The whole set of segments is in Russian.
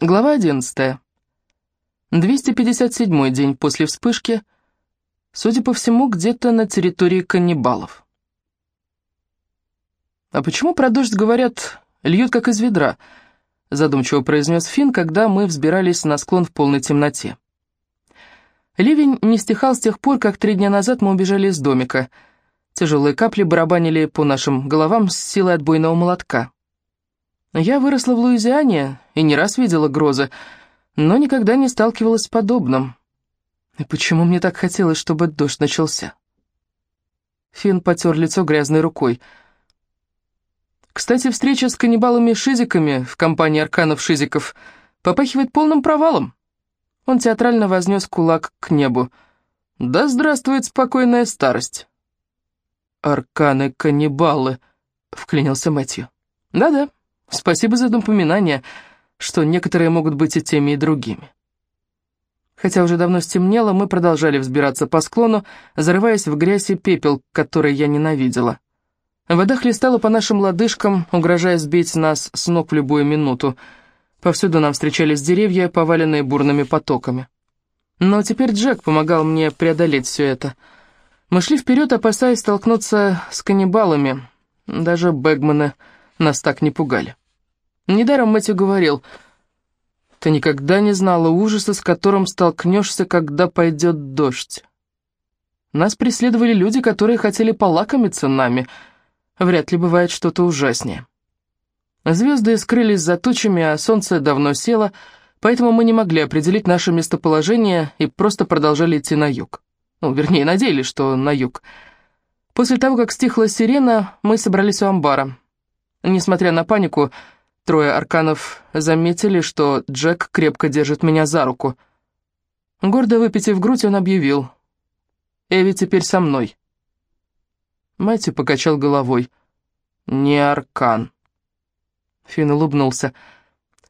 Глава 11. 257 день после вспышки, судя по всему, где-то на территории каннибалов. «А почему про дождь, говорят, льют как из ведра?» задумчиво произнес Финн, когда мы взбирались на склон в полной темноте. Ливень не стихал с тех пор, как три дня назад мы убежали из домика. Тяжелые капли барабанили по нашим головам с силой отбойного молотка. Я выросла в Луизиане и не раз видела грозы, но никогда не сталкивалась с подобным. И почему мне так хотелось, чтобы дождь начался? Финн потер лицо грязной рукой. Кстати, встреча с каннибалами-шизиками в компании арканов-шизиков попахивает полным провалом. Он театрально вознес кулак к небу. «Да здравствует спокойная старость!» «Арканы-каннибалы», — вклинился Мэтью. «Да-да, Спасибо за напоминание, что некоторые могут быть и теми, и другими. Хотя уже давно стемнело, мы продолжали взбираться по склону, зарываясь в грязь и пепел, который я ненавидела. Вода хлестала по нашим лодыжкам, угрожая сбить нас с ног в любую минуту. Повсюду нам встречались деревья, поваленные бурными потоками. Но теперь Джек помогал мне преодолеть все это. Мы шли вперед, опасаясь столкнуться с каннибалами. Даже Бэгманы нас так не пугали. Недаром Мэтью говорил, «Ты никогда не знала ужаса, с которым столкнешься, когда пойдет дождь». Нас преследовали люди, которые хотели полакомиться нами. Вряд ли бывает что-то ужаснее. Звезды скрылись за тучами, а солнце давно село, поэтому мы не могли определить наше местоположение и просто продолжали идти на юг. Ну, вернее, надеялись, что на юг. После того, как стихла сирена, мы собрались у амбара. Несмотря на панику, Трое арканов заметили, что Джек крепко держит меня за руку. Гордо выпитив грудь, он объявил. «Эви теперь со мной». Мэтью покачал головой. «Не аркан». Финн улыбнулся.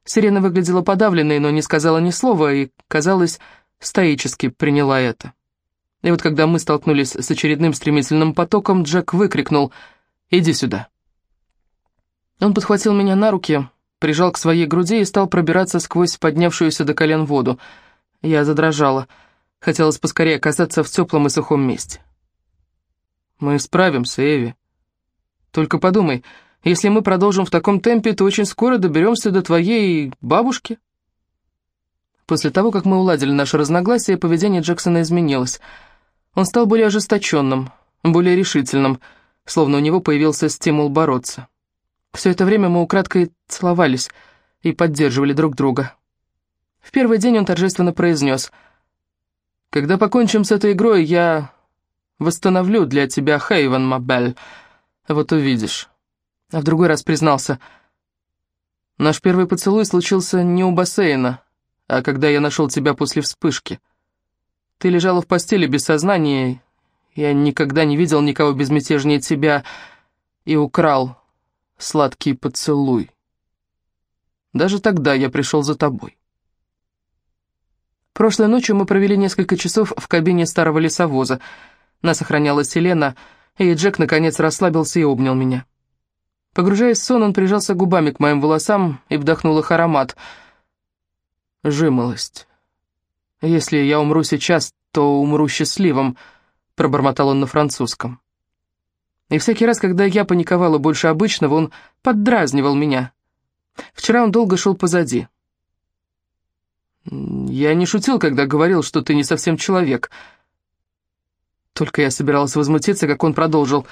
Сирена выглядела подавленной, но не сказала ни слова и, казалось, стоически приняла это. И вот когда мы столкнулись с очередным стремительным потоком, Джек выкрикнул «Иди сюда». Он подхватил меня на руки, прижал к своей груди и стал пробираться сквозь поднявшуюся до колен воду. Я задрожала. Хотелось поскорее оказаться в теплом и сухом месте. «Мы справимся, Эви. Только подумай, если мы продолжим в таком темпе, то очень скоро доберемся до твоей бабушки». После того, как мы уладили наше разногласие, поведение Джексона изменилось. Он стал более ожесточенным, более решительным, словно у него появился стимул бороться. Все это время мы украдкой целовались и поддерживали друг друга. В первый день он торжественно произнес, «Когда покончим с этой игрой, я восстановлю для тебя Хейвен, Мабель. Вот увидишь». А в другой раз признался, «Наш первый поцелуй случился не у бассейна, а когда я нашел тебя после вспышки. Ты лежала в постели без сознания, я никогда не видел никого безмятежнее тебя и украл сладкий поцелуй. Даже тогда я пришел за тобой. Прошлой ночью мы провели несколько часов в кабине старого лесовоза. Нас охраняла Селена, и Джек наконец расслабился и обнял меня. Погружаясь в сон, он прижался губами к моим волосам и вдохнул их аромат. Жимолость. «Если я умру сейчас, то умру счастливым», — пробормотал он на французском. И всякий раз, когда я паниковала больше обычного, он поддразнивал меня. Вчера он долго шел позади. Я не шутил, когда говорил, что ты не совсем человек. Только я собиралась возмутиться, как он продолжил.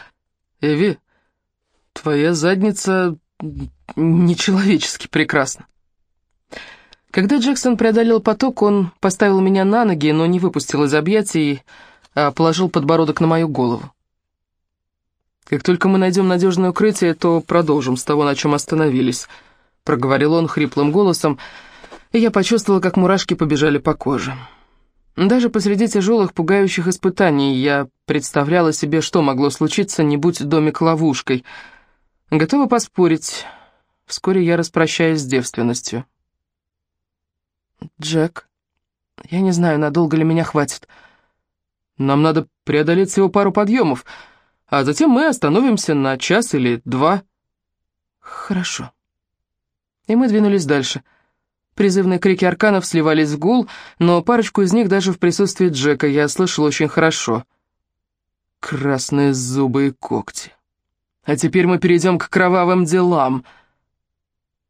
«Эви, твоя задница нечеловечески прекрасна». Когда Джексон преодолел поток, он поставил меня на ноги, но не выпустил из объятий, а положил подбородок на мою голову. «Как только мы найдем надежное укрытие, то продолжим с того, на чем остановились», — проговорил он хриплым голосом, и я почувствовала, как мурашки побежали по коже. Даже посреди тяжелых, пугающих испытаний я представляла себе, что могло случиться, не будь домик ловушкой. Готова поспорить, вскоре я распрощаюсь с девственностью. «Джек, я не знаю, надолго ли меня хватит. Нам надо преодолеть всего пару подъемов», а затем мы остановимся на час или два». «Хорошо». И мы двинулись дальше. Призывные крики арканов сливались в гул, но парочку из них даже в присутствии Джека я слышал очень хорошо. Красные зубы и когти. А теперь мы перейдем к кровавым делам.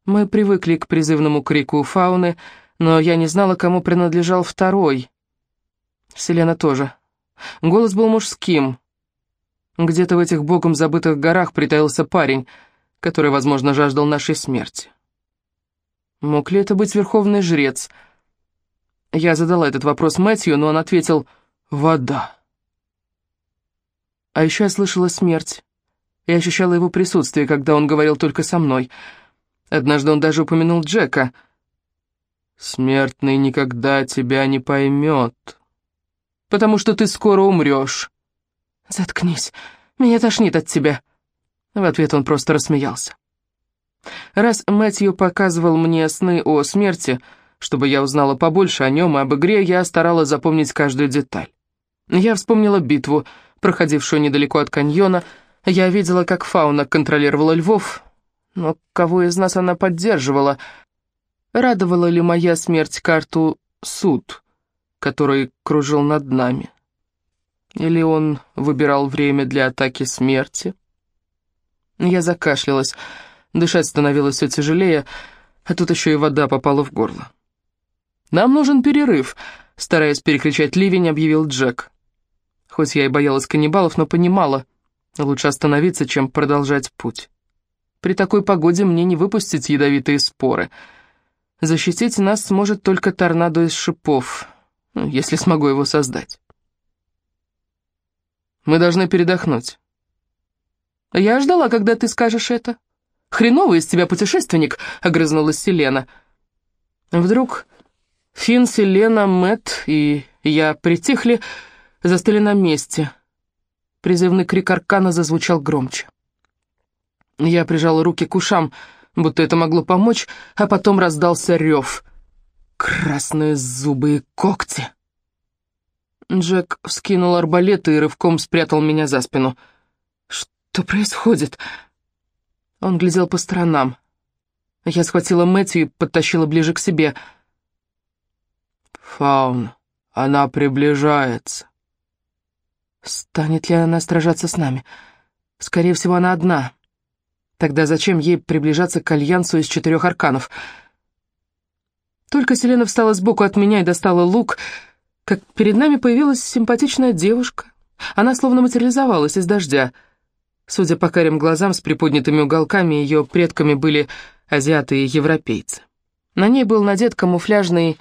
Мы привыкли к призывному крику фауны, но я не знала, кому принадлежал второй. Селена тоже. Голос был мужским. Где-то в этих богом забытых горах притаился парень, который, возможно, жаждал нашей смерти. Мог ли это быть верховный жрец? Я задала этот вопрос Мэтью, но он ответил «вода». А еще я слышала смерть и ощущала его присутствие, когда он говорил только со мной. Однажды он даже упомянул Джека. «Смертный никогда тебя не поймет, потому что ты скоро умрешь». «Заткнись, меня тошнит от тебя». В ответ он просто рассмеялся. Раз Мэтью показывал мне сны о смерти, чтобы я узнала побольше о нем и об игре, я старалась запомнить каждую деталь. Я вспомнила битву, проходившую недалеко от каньона. Я видела, как фауна контролировала львов, но кого из нас она поддерживала? Радовала ли моя смерть карту «Суд», который кружил над нами? Или он выбирал время для атаки смерти? Я закашлялась. Дышать становилось все тяжелее, а тут еще и вода попала в горло. «Нам нужен перерыв», — стараясь перекричать ливень, объявил Джек. Хоть я и боялась каннибалов, но понимала, лучше остановиться, чем продолжать путь. При такой погоде мне не выпустить ядовитые споры. Защитить нас сможет только торнадо из шипов, если смогу его создать. Мы должны передохнуть. Я ждала, когда ты скажешь это. «Хреновый из тебя путешественник», — огрызнулась Селена. Вдруг Финн, Селена, Мэт и я притихли, застыли на месте. Призывный крик Аркана зазвучал громче. Я прижала руки к ушам, будто это могло помочь, а потом раздался рев. Красные зубы и когти. Джек вскинул арбалет и рывком спрятал меня за спину. «Что происходит?» Он глядел по сторонам. Я схватила Мэтью и подтащила ближе к себе. «Фаун, она приближается». Станет ли она сражаться с нами? Скорее всего, она одна. Тогда зачем ей приближаться к альянсу из четырех арканов? Только Селена встала сбоку от меня и достала лук, как перед нами появилась симпатичная девушка. Она словно материализовалась из дождя — Судя по карим глазам с приподнятыми уголками, ее предками были азиаты и европейцы. На ней был надет камуфляжный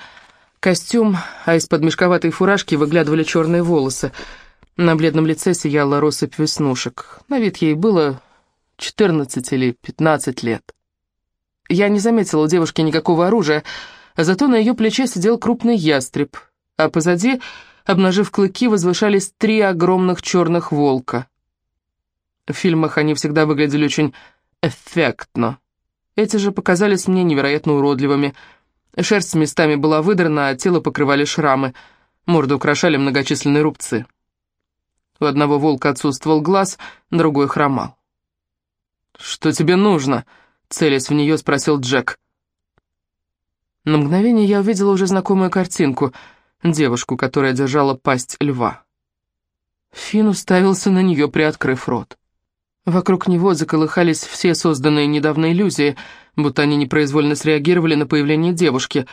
костюм, а из-под мешковатой фуражки выглядывали черные волосы. На бледном лице сияла россыпь веснушек. На вид ей было 14 или 15 лет. Я не заметила у девушки никакого оружия, зато на ее плече сидел крупный ястреб, а позади, обнажив клыки, возвышались три огромных черных волка — в фильмах они всегда выглядели очень эффектно. Эти же показались мне невероятно уродливыми. Шерсть местами была выдрана, а тело покрывали шрамы. Морду украшали многочисленные рубцы. У одного волка отсутствовал глаз, другой хромал. «Что тебе нужно?» — целясь в нее, спросил Джек. На мгновение я увидела уже знакомую картинку — девушку, которая держала пасть льва. Фин уставился на нее, приоткрыв рот. Вокруг него заколыхались все созданные недавно иллюзии, будто они непроизвольно среагировали на появление девушки.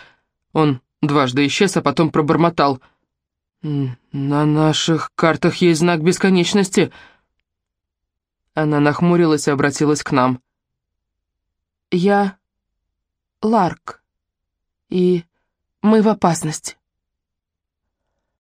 Он дважды исчез, а потом пробормотал. «На наших картах есть знак бесконечности». Она нахмурилась и обратилась к нам. «Я Ларк, и мы в опасности».